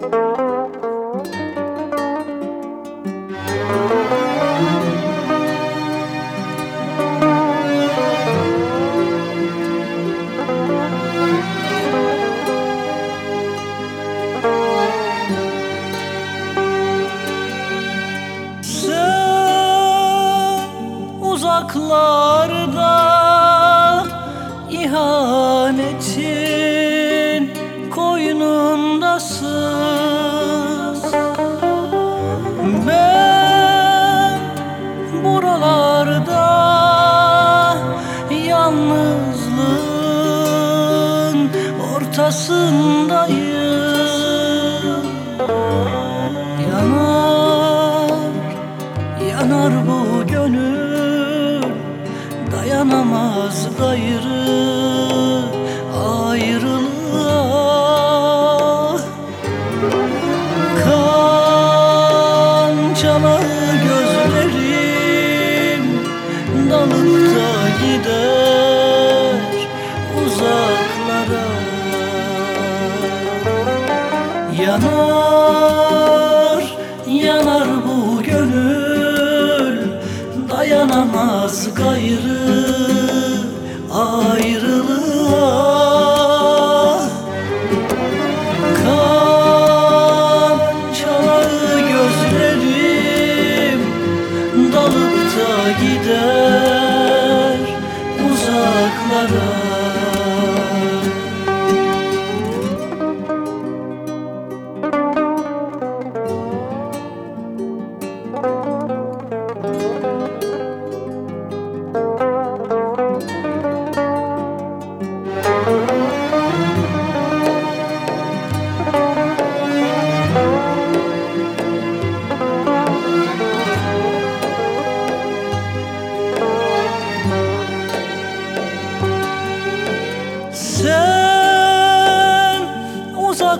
Sen uzaklar ortasındayım Yanar, yanar bu gönül Dayanamaz gayrı. Ayrılığa Kan çanağı gözlerim Dalıp da gider Yanar, yanar bu gönül. Dayanamaz gayrı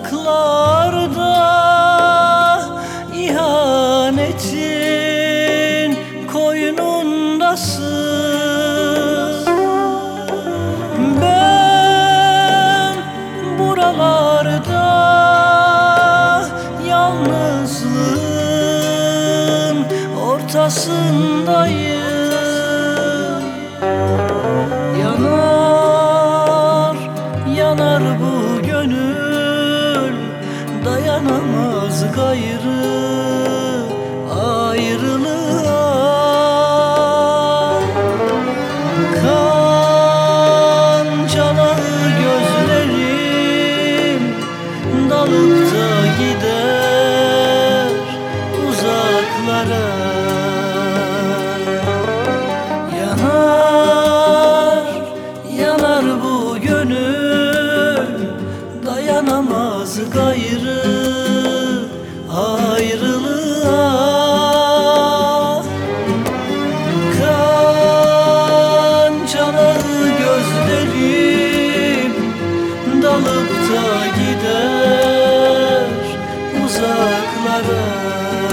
Uzaklarda ihanetin koynundasın. Ben buralarda yalnızlığın ortasındayım. gayrı ayrılığa. Kan çanağı gözlerim dalıp da gider uzaklara.